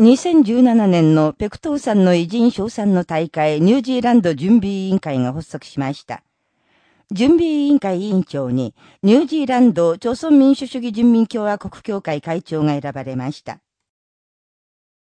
2017年のペクトーさんの偉人賞賛の大会ニュージーランド準備委員会が発足しました。準備委員会委員長に、ニュージーランド朝鮮民主主義人民共和国協会会長が選ばれました。